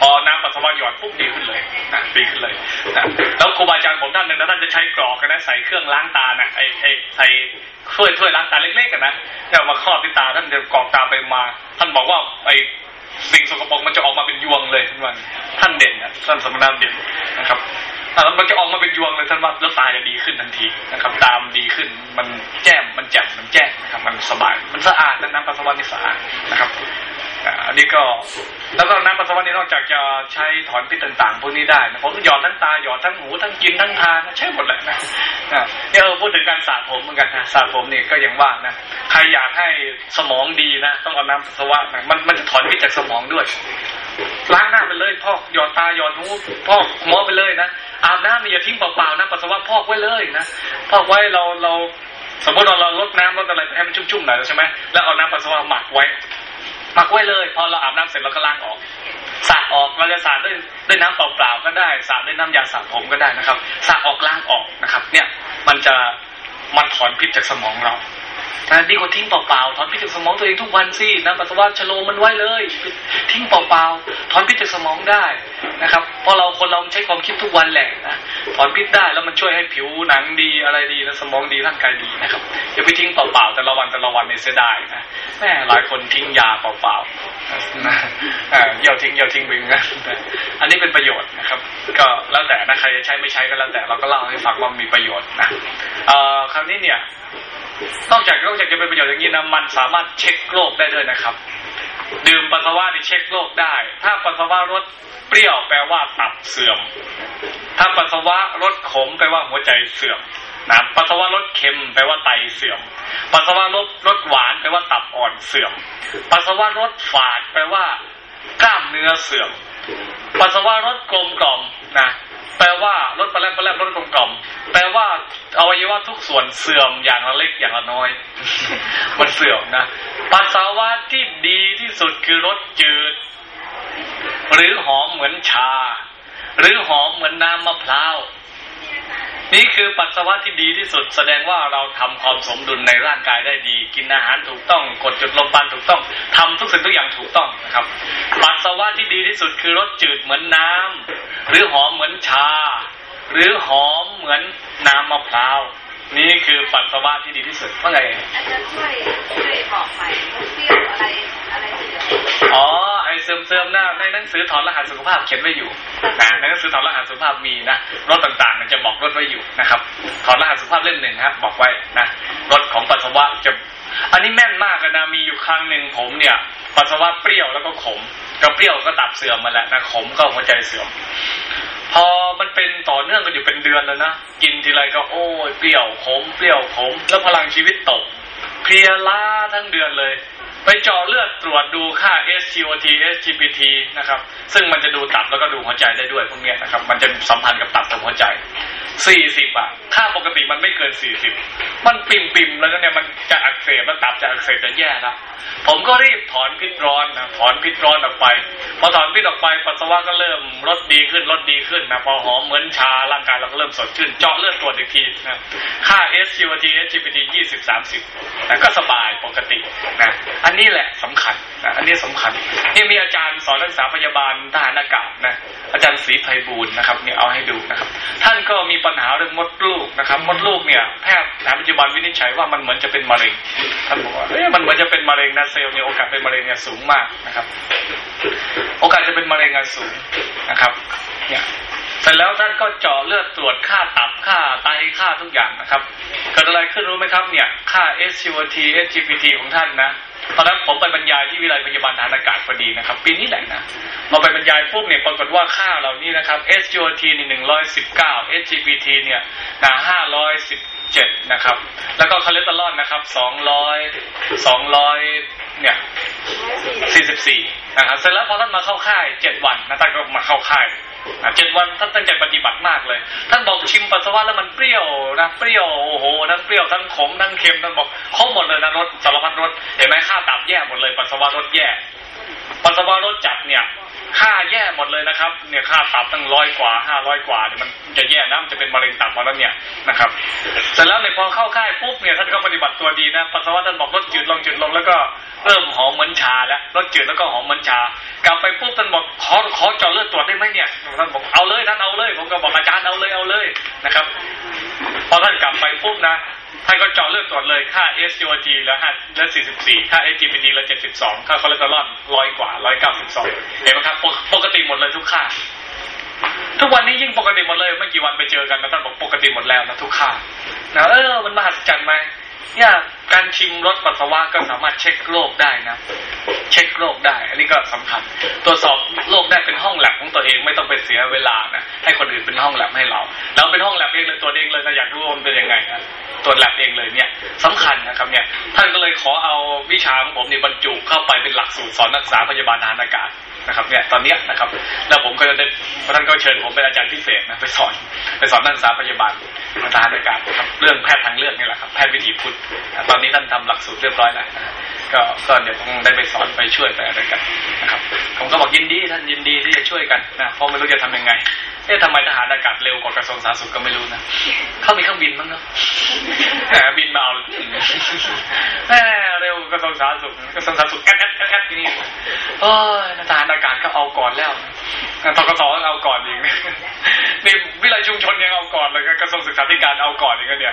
พอน้ำปัสสาวะหยอดปุ๊บดีขึ้นเลยนะดีขึ้นเลยนะแล้วครูบาอาจารย์ผมท่านหนึ่งนะท่านจะใช้กรอกนะใส่เครื่องล้างตานะไอ้ไอ้ใส่ถ้วยถ้วยล้างตาเล็กๆกันนะจะมาครอบที่ตาท่านจะกรอกตาไปมา ท่านบอกว่าไอ สิ่งสกปรกมันจะออกมาเป็นยวงเลยท่านว่าท่านเด่นนะท่านสมณะเด่นนะครับแล้วมันจะออกมาเป็นยวงเลยท่านว่าแล้วตาจะดีขึ้นทันทีนะครับ ตามดีขึ้นมันแจ่มมันแจ่มมันแจ้งนะครับ มันสบาย มันสะอาดน้ำปัสสาวะนี่สะอาดนะครับ อันนี้ก็แล้วก็น้ำปัสสาวะนี่นอกจากจะใช้ถอนพิษต่างๆพวกนี้ได้นะผมหยอดทั้งตาหยอดทั้งหูทั้งกินทั้งทานใช้หมดแหละนะเนี่ยเออพูดถึงการสระผมเหมือนกันนะสระผมนี่ก็ยังว่านะใครอยากให้สมองดีนะต้องเอาน้ำปัสสาวะนะมันมันจะถอนพิษจากสมองด้วยล้างหน้าไปเลยพอกหยอดตาหยอดหูพอกหัวไปเลยนะอาบน้ำอย่าทิ้งเปล่าๆนะปัสสาวะพอกไว้เลยนะพอกไว้เราเราสมมติเราเราลดน้ำลดอะไรให้มันชุ่มๆหน่อยใช่ไหมแล้วเอาน้ำปัสสาวะหมักไว้ หมักไว้เลย พอเราอาบน้ำเสร็จเราก็ล้างออกสระออกเราจะสระด้วยด้วยน้ำเปล่าๆก็ได้สระด้วยน้ำยาสระผมก็ได้นะครับสระออกล้างออกนะครับ เนี่ยมันจะมันถอนพิษจากสมองเรา นะดีกว่าทิ้งเปล่าๆถอนพิษจากสมองตัวเองทุกวันสินะปัสสาวะชโลมันไว้เลย ทิ้งเปล่าๆถอนพิษจากสมองได้นะครับเพราะเราคนเราใช้ความคิดทุกวันแหละนะถอนพิษได้แล้วมันช่วยให้ผิวหนังดีอะไรดีแล้วสมองดีร่างกายดีนะครับอย่าไปทิ้งเปล่าๆแต่ละวันแต่ละวันในเสียดายนะแม่หลายคนทิ้งยาเปล่าๆนะเยี่ยวทิ้งเยี่ยวทิ้งไปงั้นอันนี้เป็นประโยชน์นะครับ ก็แล้วแต่นะใครจะใช้ไม่ใช้ก็แล้วแต่เราก็เล่าให้ฟังว่ามีประโยชน์นะเอ่อคราวนี้เนี่ย นอกจากนอกจากจะเป็นประโยชน์อย่างนี้นะมันสามารถเช็คโรคได้ด้วยนะครับ ดื่มปัสสาวะนี่เช็คโรคได้ ถ้าปัสสาวะรสเปรี้ยวแปลว่าตับเสื่อม ถ้าปัสสาวะรสขมแปลว่าหัวใจเสื่อมนะปัสสาวะรสเค็มแปลว่าไตเสื่อม ปัสสาวะรสรสหวานแปลว่าตับอ่อนเสื่อม ปัสสาวะรสฝาดแปลว่ากล้ามเนื้อเสื่อม ปัสสาวะรสกลมกล่อมนะ แปลว่ารสปลาแปลาแรมรสกลมกล่อมแปลว่าอวัยวะทุกส่วนเสื่อมอย่างละเล็กอย่างละน้อย มันเสื่อมนะปัสสาวะที่ดีที่สุดคือรสจืด หรือหอมเหมือนชา หรือหอมเหมือนน้ำมะพร้าว นี่คือปัสสาวะที่ดีที่สุด แสดงว่าเราทำความสมดุลในร่างกายได้ดี กินอาหารถูกต้อง กดจุดลมปานถูกต้องทำทุกสิ่งทุกอย่างถูกต้องนะครับ ปัสสาวะที่ดีที่สุดคือรสจืดเหมือนน้ำหรือหอมเหมือนชา หรือหอมเหมือนน้ำมะพร้าวนี่คือปัสสาวะที่ดีที่สุดว่าไงอาจจะช่วยช่วยบอกใหม่เปรี้ยวอะไรอะไรเสื่อมอ๋อไอ เสริมๆนะในหนังสือถอดรหัสสุขภาพเขียนไว้อยู่นะในหนังสือถอดรหัสสุขภาพมีนะรถต่างๆมันจะบอกรถไว้อยู่นะครับ ถอดรหัสสุขภาพเล่มหนึ่งครับ บอกไว้นะรถของปัสสาวะจะ อันนี้แม่นมากนะมีอยู่ครั้งหนึ่งผมเนี่ยปัสสาวะเปรี้ยวแล้วก็ขมก็เปรี้ยวก็ตับเสื่อมมาแหละนะขมก็หัวใจเสื่อม พอมันเป็นต่อเนื่องกันอยู่เป็นเดือนแล้วนะกินทีไรก็โอ้ยเปรี้ยวขมเปรี้ยวขมแล้วพลังชีวิตตกเพลียล้าทั้งเดือนเลย ไปเจาะเลือดตรวจดูค่า SGOT SGPT นะครับ ซึ่งมันจะดูตับแล้วก็ดูหัวใจได้ด้วยพวกเนี้ยนะครับ มันจะสัมพันธ์กับตับกับหัวใจ 40อะค่าปกติมันไม่เกิน40มันปิ่มปิมแล้วเนี่ยมันจะอักเสบแล้วตับจะอักเสบจะแย่แล้ว ผมก็รีบถอนพิษร้อนนะถอนพิษร้อนออกไป พอถอนพิษออกไปปัสสาวะก็เริ่มลดดีขึ้นลดดีขึ้นนะพอหอมเหมือนชาร่างกายเราก็เริ่มสดชื่น เจาะเลือดตรวจอีกทีนะค่า SGOT SGPT 20 30นะก็สบายปกตินะอันนี้แหละสำคัญนะอันนี้สำคัญนี่มีอาจารย์สอนนักศึกษาพยาบาลทหารอากาศนะอาจารย์ศรีไพบูลนะครับเนี่ยเอาให้ดูนะครับ ท่านก็มีปัญหาเรื่องมดลูกนะครับ มดลูกเนี่ยแพทย์แผนปัจจุบันวินิจฉัยว่ามันเหมือนจะเป็นมะเร็งท่านบอกว่าเอ๊ะมันเหมือนจะเป็นมะเร็งนะเซลล์เนี่ยโอกาสเป็นมะเร็งเนี่ยสูงมากนะครับ โอกาสจะเป็นมะเร็งอะสูงนะครับ เนี่ย เสร็จแล้วท่านก็เจาะเลือดตรวจค่าตับค่าไตค่าทุกอย่างนะครับ เกิดอะไรขึ้นรู้ไหมครับเนี่ยค่า SGOT SGPT ของท่านนะตอนนั้นผมไปบรรยายที่วิทยาลัยพยาบาลทหารอากาศพอดีนะครับ ปีนี้แหละนะมาไปบรรยายปุ๊บเนี่ยปรากฏว่าค่าเหล่านี้นะครับ SGOT นี่หนึ่งร้อยสิบเก้า SGPT เนี่ยนะห้าร้อยสิบเจ็ดนะครับ แล้วก็คอเลสเตอรอลนะครับสองร้อยสองร้อยเนี่ย44นะครับเสร็จแล้วพอท่านมาเข้าค่ายเจ็ดวันนะท่านก็มาเข้าค่าย เจ็ดวันท่านตั้งใจปฏิบัติมากเลย ท่านบอกชิมปัสสาวะแล้วมันเปรี้ยวนะเปรี้ยวโอ้โหทั้งเปรี้ยวทั้งขมทั้งเค็มท่านบอกครบหมดเลยนะรสสารพัดรสเห็นไหมค่าตับแย่หมดเลยปัสสาวะรสแย่ปัสสาวะรสจัดเนี่ย ค่าแย่หมดเลยนะครับ เนี่ยค่าตับตั้งร้อยกว่าห้าร้อยกว่าเนี่ยมันจะแย่นะมันจะเป็นมะเร็งตับมาแล้วเนี่ยนะครับเสร็จแล้วเนี่ยพอเข้าค่ายปุ๊บเนี่ยท่านก็ปฏิบัติตัวดีนะปัสสาวะท่านบอกลดจืดลงจืดลงแล้วก็เริ่มหอมเหมือนชาแล้วลดจืดแล้วก็หอมเหมือนชากลับไปปุ๊บท่านบอกขอขอเจาะเลือดตรวจได้ไหมเนี่ยท่านบอกเอาเลยท่านเอาเลย ผมก็บอกอาจารย์เอาเลยเอาเลยนะครับ พอท่านกลับไปปุ๊บนะ ท่านก็เจาะเลือดตรวจเลยค่า SGOT แล้วห้าแล้วสี่สิบสี่ค่า HGBD แล้วเจ็ดสิบสองค่าคอเลสเตอรอลร้อยกว่าร้อยเก้าสิบสองเห็นไหมครับปกปกติหมดเลยทุกค่า ทุกวันนี้ยิ่งปกติหมดเลยไม่กี่วันไปเจอกันนะท่านบอกปกติหมดแล้วนะทุกค่านะเออมันมหัศจรรย์ไหม เนี่ยการชิมรสปัสสาวะก็สามารถเช็คโรคได้นะเช็คโรคได้ อันนี้ก็สำคัญตรวจสอบโรคได้เป็นห้องแลบของตัวเองไม่ต้องไปเสียเวลานะให้คนอื่นเป็นห้องแลบให้เรา เราเป็นห้องแลบเองเลยตัวเองเลยนะอยากรู้ว่ามันเป็นยังไงนะตรวแลบเองเลยเนี่ยสำคัญนะครับเนี่ยท่านก็เลยขอเอาวิชาของผมนี่บรรจุเข้าไปเป็นหลักสูตรสอนนักศึกษาพยาบาลทหารอากาศ นะครับเนี่ยตอนเนี้ยนะครับ แล้วผมก็จะได้ท่านก็เชิญผมเป็นอาจารย์พิเศษนะไปสอนไปสอนนักศึกษาพยาบาลมาทานด้วยกันเรื่องแพทย์ทางเลือกนี่แหละครับแพทย์วิถีพุทธตอนนี้ท่านทำหลักสูตรเรียบร้อยแล้วนะก็ก็เดี๋ยวคงได้ไปสอนไปช่วยไปอะไรกันนะครับ ผมก็บอกยินดีท่านยินดีที่จะช่วยกันนะเพราะไม่รู้จะทำยังไงเอ๊ะทำไมทหารอากาศเร็วกว่ากระทรวงสาธารณสุขก็ไม่รู้นะ เขามีเครื่องบินมั้งเนาะแหมบินมาเอาแหมเร็วกระทรวงสาธารณสุขกระทรวงสาธารณสุขแอดแอดแอดแอดที่นี่โอ้ยทหารอากาศก็เอาก่อนแล้วทกศเอาก่อนอีกนี่วิไลชุมชนยังเอาก่อนเลยกระทรวงศึกษาธิการเอาก่อนอีกเนี่ยแต่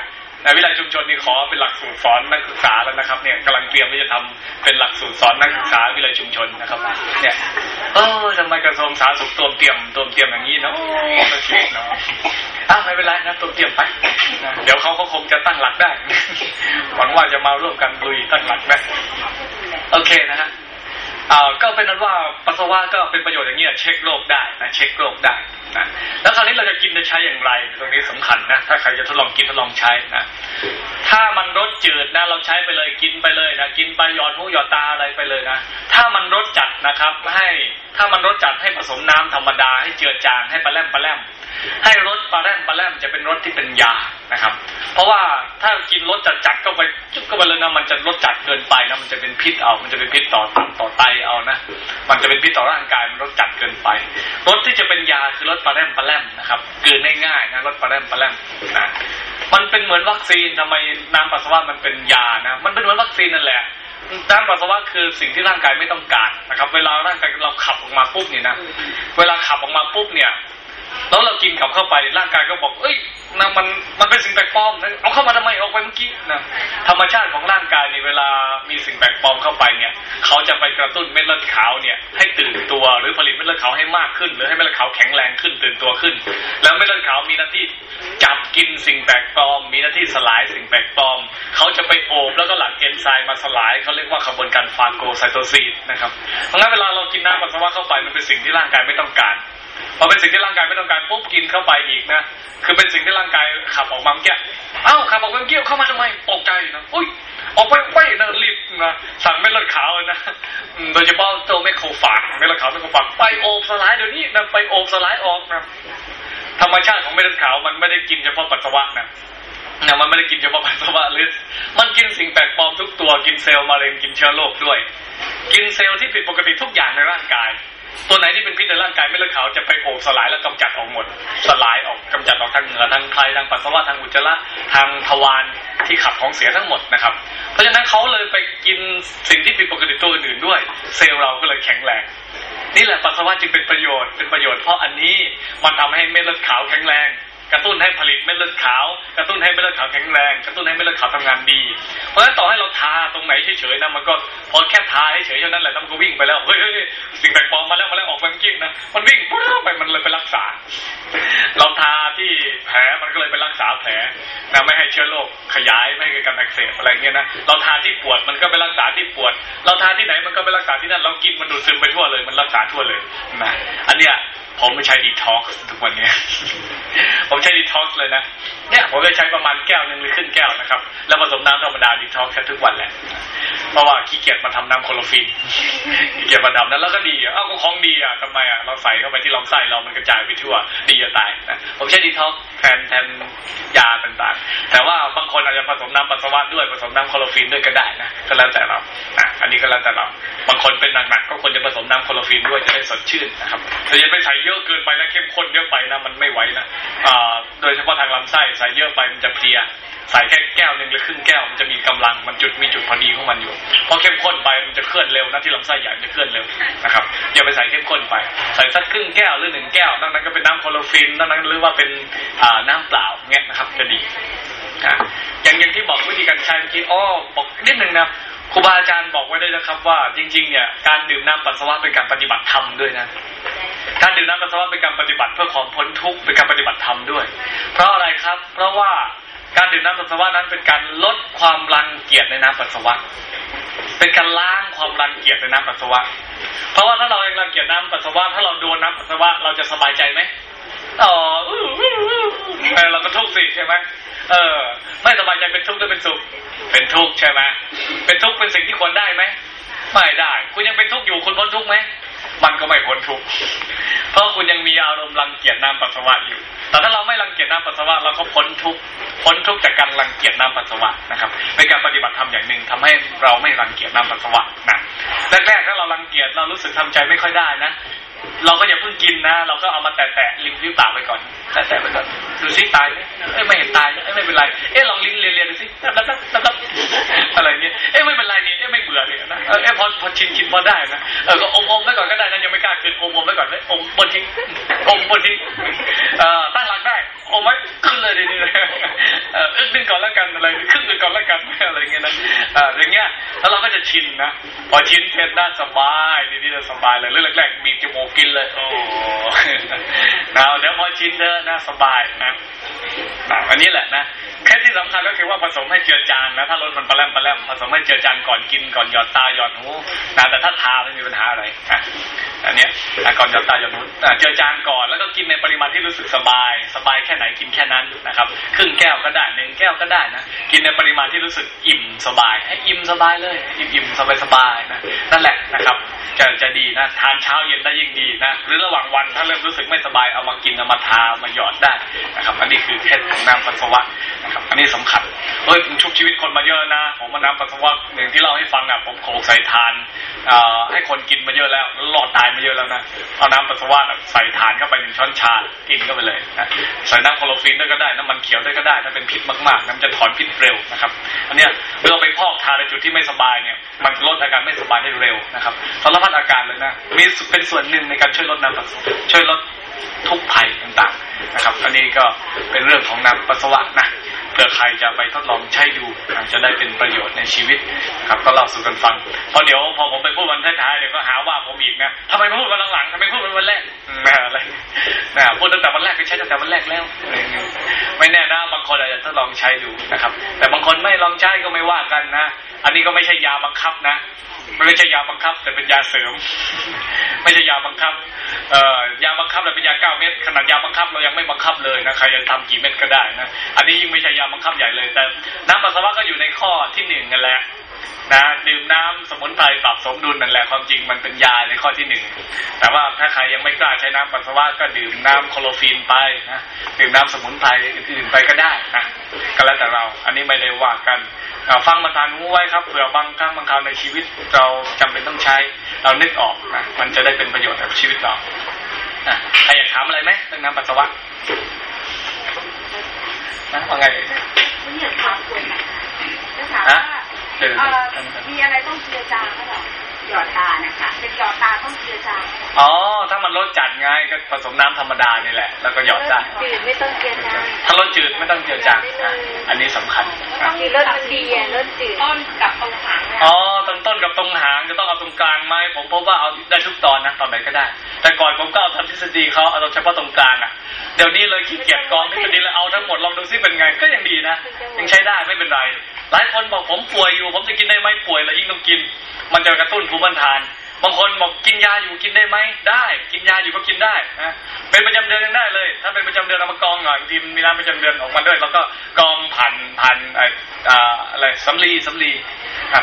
วิทยาชุมชนนี่ขอเป็นหลักสูตรสอนนักศึกษาแล้วนะครับ เนี่ยกำลังเตรียมที่จะทำเป็นหลักสูตรสอนนักศึกษาวิทยาชุมชนนะครับ เนี่ยเออทำไมกระทรวงสาธารณสุขตัวเตรียมตัวเตรียมอย่างนี้เนาะก็คิดเนาะอ้าวไม่เป็นไรนะตัวเตรียมไปเดี๋ยวเขาก็คงจะตั้งหลักได้หวังว่าจะมาร่วมกันลุยตั้งหลักนะโอเคนะฮะอ่าก็เป็นนั้นว่าปัสสาวะก็เป็นประโยชน์อย่างนี้เช็คโรคได้นะเช็คโรคได้ นะแล้วคราวนี้เราจะกินจะใช้อย่างไร ตรงนี้สำคัญนะ ถ้าใครจะทดลองกินทดลองใช้นะ ถ้ามันรสจืดนะ เราใช้ไปเลยกินไปเลยนะ กินไปหยอดหูหยอดตาอะไรไปเลยนะ ถ้ามันรสจัดนะครับ ให้ ถ้ามันรสจัดให้ผสมน้ำธรรมดาให้เจือจางให้ปลาแรมปลาแรมให้รสปลาแรมปลาแรมจะเป็นรสที่เป็นยานะครับ เพราะว่าถ้ากินรสจัดจัดก็ไปจุ๊บก็ไปเลยนะมันจะรสจัดเกินไปนะมันจะเป็นพิษเอา มันจะเป็นพิษต่อตับต่อไตเอานะ มันจะเป็นพิษต่อร่างกายมันรสจัดเกินไปรสที่จะเป็นยาคือรสปลาแรมปลาแรมนะครับกินง่ายๆนะรถปลาแรมปลาแรมนะมันเป็นเหมือนวัคซีนทำไมน้ำปัสสาวะมันเป็นยานะมันเป็นเหมือนวัคซีนนั่นแหละน้ำปัสสาวะคือสิ่งที่ร่างกายไม่ต้องการนะครับ เวลาร่างกายเราขับออกมาปุ๊บเนี่ยนะเวลาขับออกมาปุ๊บเนี่ย แล้วเรากินกลับเข้าไปร่างกายก็บอก เอ้ยนะมันมันเป็นสิ่งแปลกปลอมนะเอาเข้ามาทำไมออกไปเมื่อกี้นะธรรมชาติของร่างกายในเวลามีสิ่งแปลกปลอมเข้าไปเนี่ย เขาจะไปกระตุ้นเม็ดเลือดขาวเนี่ย ให้ตื่นตัวหรือผลิตเม็ดเลือดขาวให้มากขึ้น หรือให้เม็ดเลือดขาวแข็งแรงขึ้นตื่นตัวขึ้น แล้วเม็ดเลือดขาวมีหน้าที่จับกินสิ่งแปลกปลอม มีหน้าที่สลายสิ่งแปลกปลอม เขาจะไปโอบแล้วก็หลั่งเอนไซม์มาสลายเขาเรียกว่าขบวนการฟาโกไซโตซีสนะครับเพราะงั้นเวลาเรากินน้ำปัสสาวะเข้าไปมันเป็นสิ่งที่ร่างกายไม่ต้องการ พอเป็นสิ่งที่ร่างกายไม่ต้องการปุ๊บกินเข้าไปอีกนะคือเป็นสิ่งที่ร่างกายขับออกมาเมื่อกี้เอ้าขับออกมาเมื่อกี้เข้ามาทำไมตกใจนะอุ้ยออกไปไปนะรีบนะสั่งเม็ดเลือดขาวเลยนะโดยเฉพาะตัวเม็ดโคฟากเม็ดเลือดขาวเม็ดโคฟากไปโอบสลายเดี๋ยวนี้นะไปโอบสลายออกนะธรรมชาติของเม็ดเลือดขาวมันไม่ได้กินเฉพาะปัสสาวะนะนะมันไม่ได้กินเฉพาะปัสสาวะหรือมันกินสิ่งแปลกปลอมทุกตัว กินเซลล์มะเร็งกินเชื้อโรคด้วย กินเซลล์ที่ผิดปกติทุกอย่างในร่างกาย ตัวไหนที่เป็นพิษในร่างกายเม็ดเลือดขาวจะไปโผล่สลายและกำจัดออกหมด สลายออกกำจัดออกทางเหงื่อทางไคทางปัสสาวะทางอุจจาระทางทวารที่ขับของเสียทั้งหมดนะครับ เพราะฉะนั้นเขาเลยไปกินสิ่งที่ผิดปกติตัวอื่นด้วย เซลล์เราก็เลยแข็งแรงนี่แหละปัสสาวะจึงเป็นประโยชน์เป็นประโยชน์เพราะอันนี้มันทำให้เม็ดเลือดขาวแข็งแรง กระตุ้นให้ผลิตเม็ดเลือดขาว กระตุ้นให้เม็ดเลือดขาวแข็งแรง กระตุ้นให้เม็ดเลือดขาวทำงานดี เพราะฉะนั้นต่อให้เราทาตรงไหนเฉยๆนะมันก็พอแค่ทาเฉยๆเท่านั้นแหละมันก็วิ่งไปแล้วเฮ้ยสิ่งแปลกปลอมมาแล้วมาแล้วออกไปกี้นะมันวิ่งปุ๊บไปมันเลยไปรักษา เราทาที่แผลมันก็เลยไปรักษาแผลนะไม่ให้เชื้อโรคขยายไม่ให้เกิดการอักเสบอะไรเงี้ยนะเราทาที่ปวดมันก็ไปรักษาที่ปวด เราทาที่ไหนมันก็ไปรักษาที่นั่นเรากินมันดูดซึมไปทั่วเลย มันรักษาทั่วเลยนะอันเนี้ย ผมไม่ใช้ดีท็อกซ์ทุกวันนี้ ผมใช้ดีท็อกซ์เลยนะเนี่ยผมจะใช้ประมาณแก้วหนึ่งหรือครึ่งแก้วนะครับ แล้วผสมน้ำธรรมดาดีท็อกซ์ทุกวันแหละ เพราะว่าขี้เกียจมาทำน้ำคลอโรฟิลล์ขี้เกียจมาทำนั้นแล้วก็ดีอะเอ้าก็ของดีอะทำไมอะเราใส่เข้าไปที่ลำไส้เรามันกระจายไปทั่วดีจะตายนะผมใช้ดีท็อกซ์แทนแทนยาต่างๆ แต่ว่าบางคนอาจจะผสมน้ำปัสสาวะด้วยผสมน้ำคลอโรฟิลล์ด้วยก็ได้นะก็แล้วแต่เราอะอันนี้ก็แล้วแต่เราบางคนเป็นหนักๆก็ควรจะผสมน้ำโคโลฟินด้วยจะได้สดชื่นนะครับแต่อย่าไปใส่เยอะเกินไปนะเข้มข้นเยอะไปนะมันไม่ไหวนะอ่าโดยเฉพาะทางลำไส้ใส่เยอะไปมันจะเพลีย ใส่แค่แก้วหนึ่งหรือครึ่งแก้วมันจะมีกำลังมันจุดมีจุดพอดีของมันอยู่เพราะเข้มข้นไปมันจะเคลื่อนเร็วนะที่ลำไส้ใหญ่จะเคลื่อนเร็วนะครับอย่าไปใส่เข้มข้นไป ใส่สักครึ่งแก้วหรือหนึ่งแก้วนอกนั้นก็เป็นน้ำโคโลฟินนอกนั้นหรือว่าเป็นน้ำเปล่าเงี้ยนะครับจะดีอย่างอย่างที่บอกวิธีการใช้เมื่อกี้อ้อบอกนิดนึงนะครูบาอาจารย์บอกไว้ด้วยนะครับว่าจริงๆเนี่ยการดื่มน้ำปัสสาวะเป็นการปฏิบัติธรรมด้วยนะการดื่มน้ำปัสสาวะเป็นการปฏิบัติเพื่อความพ้นทุกข์เป็นการปฏิบัติธรรมด้วย เพราะอะไรครับ เพราะว่า การดื่มน้ำปัสสาวะนั้นเป็นการลดความรังเกียจในน้ำปัสสาวะ เป็นการล้างความรังเกียจในน้ำปัสสาวะ เพราะว่าถ้าเราเองรังเกียจน้ำปัสสาวะถ้าเราโดนน้ำปัสสาวะเราจะสบายใจไหมอ๋ออื้ออื้ออื้อเออเราก็ทุกข์สิใช่ไหมเออ ไม่สบายใจเป็นทุกข์หรือเป็นสุข เป็นทุกข์ใช่ไหมเป็นทุกข์เป็นสิ่งที่ควรได้ไหมไม่ได้ คุณยังเป็นทุกข์อยู่คุณพ้นทุกข์ไหมมันก็ไม่พ้นทุกข์ เพราะคุณยังมีอารมณ์รังเกียจน้ำปัสสาวะอยู่ แต่ถ้าเราไม่รังเกียจน้ำปัสสาวะเราก็พ้นทุกพ้นทุกจากการรังเกียจน้ำปัสสาวะนะครับเป็นการปฏิบัติธรรมอย่างหนึ่งทำให้เราไม่รังเกียจน้ำปัสสาวะนะแรกๆถ้าเรารังเกียจเรารู้สึกทำใจไม่ค่อยได้นะ เราก็อย่าเพิ่งกินนะ เราก็เอามาแตะๆริมฝีปากไปก่อน แตะๆไปก่อน ดูซิตายไหมเอ้ยไม่เห็นตายเอ้ยไม่เป็นไร เอ้ยลองลิ้นเลียนๆดูซิตับตับตับตับอะไรเงี้ย เอ้ยไม่เป็นไรนี่เอ้ยไม่เบื่อเลยนะ เอ้ยพอพอชินชินพอได้นะ เออก็อมอมๆไว้ก่อนก็ได้นะยังไม่กล้ากินอมอมๆไว้ก่อนไหมอมบนทิ้งอมบนทิ้งเอ่อตั้งหลักได้อมไว้ขึ้นเลยทีเลยเอออึ้งนึงก่อนแล้วกันอะไรครึ่งนึงก่อนแล้วกันอะไรเงี้ยนะเอออย่างเงี้ย แล้วเราก็จะชินนะ พอชินเสร็จน่าสบายทีนี้จะสบายเลยเรื่องแรกๆบีจมูกกินเลย โอ้ นะเดี๋ยวพอชินเถอะน่าสบายนะนะอันนี้แหละนะแค่ที่สำคัญก็คือว่าผสมให้เจือจางนะถ้ารสมันปลาแรมปลาแรมผสมให้เจือจางก่อนกินก่อนหยอดตาหยอดหูนะแต่ถ้าทาไม่มีปัญหาอะไรนะอันเนี้ยนะก่อนหยอดตาหยอดหูอะเจือจางก่อนแล้วก็กินในปริมาณที่รู้สึกสบาย สบายแค่ไหนกินแค่นั้นนะครับ ครึ่งแก้วก็ได้หนึ่งแก้วก็ได้นะกินในปริมาณที่รู้สึกอิ่มสบายให้อิ่มสบายเลย อิ่มอิ่มสบายสบายนะนั่นแหละนะครับ จะจะดีนะทานเช้าเย็นได้ยิ่งดีนะหรือระหว่างวันถ้าเริ่มรู้สึกไม่สบายเอามากินเอามาทามาหยอดได้นะครับ อันนี้คือเคล็ดของน้ำปัสสาวะนะครับ อันนี้สำคัญเฮ้ยผมชุบชีวิตคนมาเยอะนะผมมาน้ำปัสสาวะอย่างที่เล่าให้ฟังอะผมโขกใส่ทานให้คนกินมาเยอะแล้วรอดตายมาเยอะแล้วนะเอาน้ำปัสสาวะใส่ทานเข้าไปหนึ่งช้อนชากินเข้าไปเลยนะใส่น้ำโคโลฟินด้วยก็ได้น้ำมันเขียวด้วยก็ได้ถ้าเป็นพิษมากๆน้ำจะถอนพิษเร็วนะครับ อันเนี้ยเราไปพอกทาในจุดที่ไม่สบายเนี่ยมันลดอาการไม่สบายได้เร็วนะครับสารพัดอาการเลยนะมีเป็นส่วนหนึ่งในการช่วยลดน้ำปัสสาวะช่วยลด ทุกภัยต่างๆนะครับ อันนี้ก็เป็นเรื่องของน้ำปัสสาวะนะเผื่อใครจะไปทดลองใช้ดูนะจะได้เป็นประโยชน์ในชีวิตนะครับก็เล่าสู่กันฟังเพราะเดี๋ยวพอผมไปพูดวันท้ายๆเดี๋ยวก็หาว่าผมอีกนะทำไมม่พูดวันหลังๆทำไมพูดวันแรกนะอะไรนะพูดตั้งแต่วันแรกก็ใช้ตั้งแต่วันแรกแล้วไม่แน่นะบางคนอาจจะทดลองใช้ดูนะครับ แต่บางคนไม่ลองใช้ก็ไม่ว่ากันนะ อันนี้ก็ไม่ใช่ยาบังคับนะไม่ใช่ยาบังคับ แต่เป็นยาเสริม ไม่ใช่ยาบังคับเอ่อยาบังคับเราเป็นยาเก้าเม็ดขนาดยาบังคับเรายังไม่บังคับเลยนะใครจะทำกี่เม็ดก็ได้นะอันนี้ยิ่งไม่ใช่ยาบังคับใหญ่เลย แต่น้ำปัสสาวะก็อยู่ในข้อที่หนึ่งกันแหละ นะดื่มน้ำสมุนไพรปรับสมดุลนั่นแหละความจริงมันเป็นยาในข้อที่หนึ่งแต่ว่าถ้าใครยังไม่กล้าใช้น้ำปัสสาวะก็ดื่มน้ำโคโลฟีนไปนะดื่มน้ำสมุนไพรอื่นๆไปก็ได้นะก็แล้วแต่เรา อันนี้ไม่ได้ว่ากันฟังมาทานหูไว้ครับเผื่อบางครั้งบางคราวในชีวิตเราจำเป็นต้องใช้เรานึกออกนะมันจะได้เป็นประโยชน์กับชีวิตเราอะใครอยากถามอะไรไหมเรื่องน้ำปัสสาวะนะว่าไงไม่อยากถามคนนะจะถามฮะว่าเดี๋ยวเอ่อ มีอะไรต้องเจรจาไหมหรอ หยอดตานะคะเป็นหยอดตาต้องเจือจางไหมอ๋อ ถ้ามันรสจัดไงก็ผสมน้ำธรรมดานี่แหละ แล้วก็หยอดได้จืดไม่ต้องเจือจางถ้ารสจืดไม่ต้องเจือจางอะอันนี้สำคัญนะมีรสมันดีอะรสจืดต้นกับตรงหางอ๋อตรงต้นกับตรงหางจะต้องเอาตรงกลางไหมผมพบว่าเอาได้ทุกตอนนะตอนไหนก็ได้ แต่ก่อนผมก็เอาทำทฤษฎีเขาเอาเฉพาะตรงกลางอะเดี๋ยวนี้เลยขี้เกียจกองทฤษฎีเลยเอาทั้งหมดลองดูซิเป็นไงก็ยังดีนะยังใช้ได้ไม่เป็นไรหลายคนบอกผมป่วยอยู่ ผมจะกินได้ไหมป่วยแล้วยิ่งต้องกิน มันจะกระตุ้นภูมิต้านทาน บางคนบอกกินยาอยู่กินได้ไหมได้ กินยาอยู่ก็กินได้นะเป็นประจำเดือนยังได้เลย ถ้าเป็นประจำเดือนเอามากองหน่อยบางทีมีน้ำประจำเดือนออกมาด้วย แล้วก็กองผ่านผ่านอะไรสำลีสำลี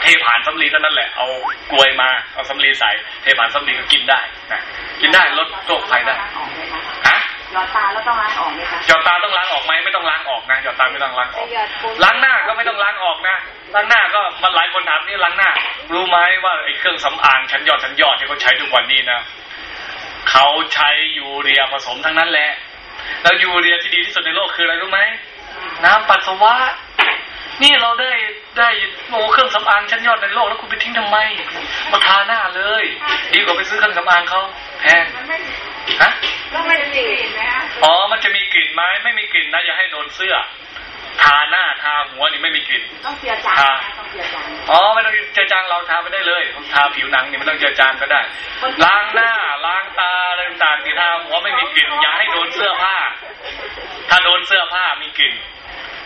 เทผ่านสำลีเท่านั้นแหละเอากลวยมาเอาสำลีใส่เทผ่านสำลีก็กินได้นะกินได้ลดโรคภัยได้ฮะ หยอดตาแล้วต้องล้างออกไหมคะหยอดตาต้องล้างออกไหมไม่ต้องล้างออกนะหยอดตาไม่ต้องล้างออกหยอดปูล้างหน้าก็ไม่ต้องล้างออกนะล้างหน้าก็มันหลายคนถามนี่ล้างหน้า รู้ไหมว่าไอ้เครื่องสำอางชั้นยอดชั้นยอดที่เขาใช้ทุกวันนี้นะเขาใช้ยูเรียผสมทั้งนั้นแหละ แล้วยูเรียที่ดีที่สุดในโลกคืออะไรรู้ไหมน้ำปัสสาวะนี่เราได้ได้โอ้เครื่องสำอางชั้นยอดในโลกแล้วคุณไปทิ้งทำไมมาทาหน้าเลย ดีกว่าไปซื้อเครื่องสำอางเขาแพงฮะ แล้วมันจะจืดไหมคะอ๋อ มันจะมีกลิ่นไหมไม่มีกลิ่นนะอย่าให้โดนเสื้อ ทาหน้าทาหัวนี่ไม่มีกลิ่นต้องเจือจางนะต้องเจือจางอ๋อไม่ต้องเจอจางเราทาไปได้เลยทาผิวหนังนี่ไม่ต้องเจอจางก็ได้ ล้างหน้าล้างตาอะไรต่างๆที่ทาหัวไม่มีกลิ่นอย่าให้โดนเสื้อผ้า ถ้าโดนเสื้อผ้ามีกลิ่น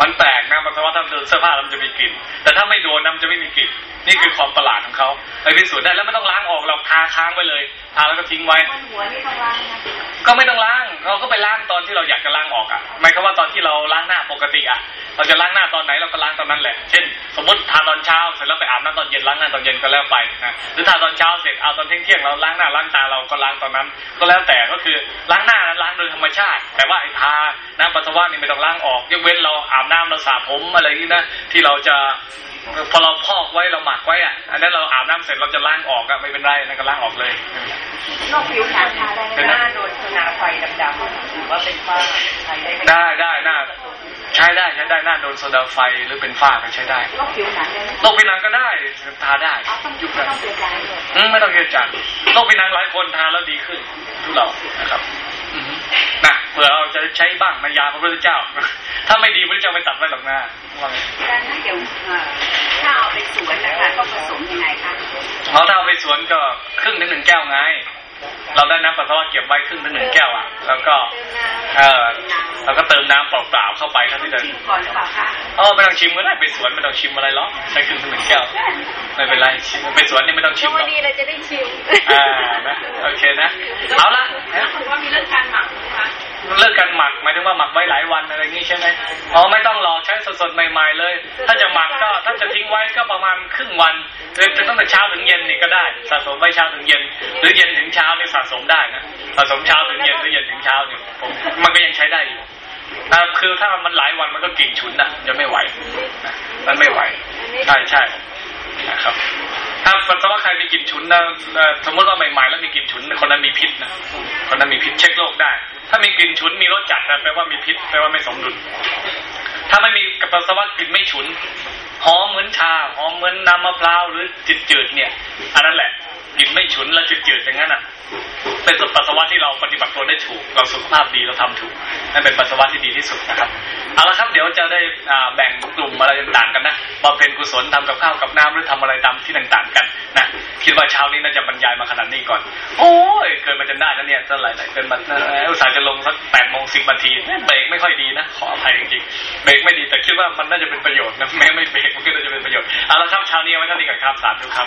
มันแปลกนะปัสสาวะถ้าโดนเสื้อผ้าแล้วมันจะมีกลิ่น แต่ถ้าไม่โดนน้ำจะไม่มีกลิ่น นี่คือความประหลาดของเขาไปพิสูจน์ได้แล้วไม่ต้องล้างออกเราทาค้างไว้เลยทาแล้วก็ทิ้งไว้บนหัวนี่ต้องล้างนะก็ไม่ต้องล้าง เราก็ไปล้างตอนที่เราอยากจะล้างออกอะหมายความว่าตอนที่เราล้างหน้าปกติอะ เราจะล้างหน้าตอนไหนเราก็ล้างตอนนั้นแหละ เช่น สมมติทาตอนเช้าเสร็จแล้วไปอาบน้ำตอนเย็นล้างหน้าตอนเย็นก็แล้วไปนะหรือทาตอนเช้าเสร็จเอาตอนเที่ยงเที่ยงๆเราล้างหน้าล้างตาเราก็ล้างตอนนั้น ก็แล้วแต่ก็คือล้างหน้านั้นล้างโดยธรรมชาติ แต่ว่าไอ้ทาน้ำปัสสาวะนี่ไม่ต้องล้างออกยกเว้นเราอาบน้ำเราสระผมอะไรอย่างนี้นะที่เราจะพอเราพอกไว้เราหมักไว้อะอันนั้นเราอาบน้ำเสร็จเราจะล้างออกอะไม่เป็นไรนั่นก็ล้างออกเลยโรคผิวหนังทาได้ไหมเป็นหไงน้าโดนโซนาไฟดำๆหรือว่าเป็นฝ้าใช้ได้ไหมได้ได้หน้าใช้ได้ใช้ได้หน้าโดนโซดาไฟหรือเป็นฝ้าก็ใช้ได้โรคผิวหนังได้ไหมโรคผิวหนังก็ได้ทาได้อ๋อต้องยุบต้ได้องเจือจางด้วยอืมไม่ต้องเกลียดจัดโรคผิวหนังหลายคนทานแล้วดีขึ้นทุกเรานะครับอือฮึ นะเผื่อเราจะใช้บ้างในยาพระพุทธเจ้า ถ้าไม่ดีพระพุทธเจ้าไม่ตัดไว้หรอกนะว่าไงการถ้าเดี๋ยวเอ่อถ้าเอาไปสวนนะคะต้องผสมยังไงคะเพราะถ้าเอาไปสวนก็ครึ่งถึงหนึ่งแก้วไง เราได้น้ำปัสสาวะเก็บไว้ครึ่งถึงหนึ่งแก้วอะ แล้วก็เออเราก็เติมน้ำเปล่าๆเข้าไปเท่าที่จะชิมก่อนหรือเปล่าคะอ๋อไม่ต้องชิมก็ได้ไปสวนไม่ต้องชิมอะไรหรอกใช้ครึ่งถึงหนึ่งแก้วไม่เป็นไรชิมไปสวนนี่ไม่ต้องชิมหรวัอนกนี้เราจะได้ชิมอ่านะโอเคนะเอาละนะว่ามีเรื่องการหมักนะคะเลิกการหมักหมายถึงว่าหมักไว้หลายวันอะไรงี้ใช่ไหมอ๋อไม่ต้องรอใช้สดๆใหม่ ๆ เลย ถ้าจะหมักก็ถ้าจะทิ้งไว้ก็ประมาณครึ่งวันหรือจะตั้งแต่เช้าถึงเย็นนี่ก็ได้สะสมไว้เช้าถึงเย็น หรือเย็นถึงเช้านี่สะสมได้นะสะสมเช้าถึงเย็นหรือเย็นถึงเช้าเนี่ยผมมันก็ยังใช้ได้อยู่คือถ้ามันหลายวันมันก็กลิ่นฉุนอะจะไม่ไหวนะมันไม่ไหวใช่ใช่นะครับถ้าปัสสาวะใครมีกลิ่นฉุนนะสมมติว่าใหม่ๆแล้วมีกลิ่นฉุนคนนั้นมีพิษนะคนนั้นมีพิษเช็คโรคได้ ถ้ามีกลิ่นฉุนมีรสจัดนะแปลว่ามีพิษแปลว่าไม่สมดุล ถ้าไม่มีกับปัสสาวะกลิ่นไม่ฉุนหอมเหมือนชาหอมเหมือนน้ำมะพร้าวหรือจืดๆเนี่ย อันนั้นแหละกลิ่นไม่ฉุนแล้วจืดๆอย่างนั้นอะ เป็นปัสสาวะที่เราปฏิบัติตัวได้ถูก เราสุขภาพดีเราทำถูกนั่นเป็นปัสสาวะที่ดีที่สุดนะครับเอาละครับเดี๋ยวจะได้แบ่งกลุ่มอะไรต่างๆกันนะบำเพ็ญกุศลทำกับข้าวกับน้ำหรือทำอะไรตามที่ต่างๆกันนะคิดว่าเช้านี้น่าจะบรรยายมาขนาดนี้ก่อน โอ้ยเกินมาจนได้แล้วเนี่ยเท่าไหร่เกินมาอุตส่าห์จะลงสักแปดโมงสิบนาทีเบรกไม่ค่อยดีนะขออภัยจริงๆเบรกไม่ดีแต่คิดว่ามันน่าจะเป็นประโยชน์นะแม้ไม่เบรกมันก็น่าจะเป็นประโยชน์เอาละครับเช้านี้ไว้เท่านี้ก่อนครับสาธุครับ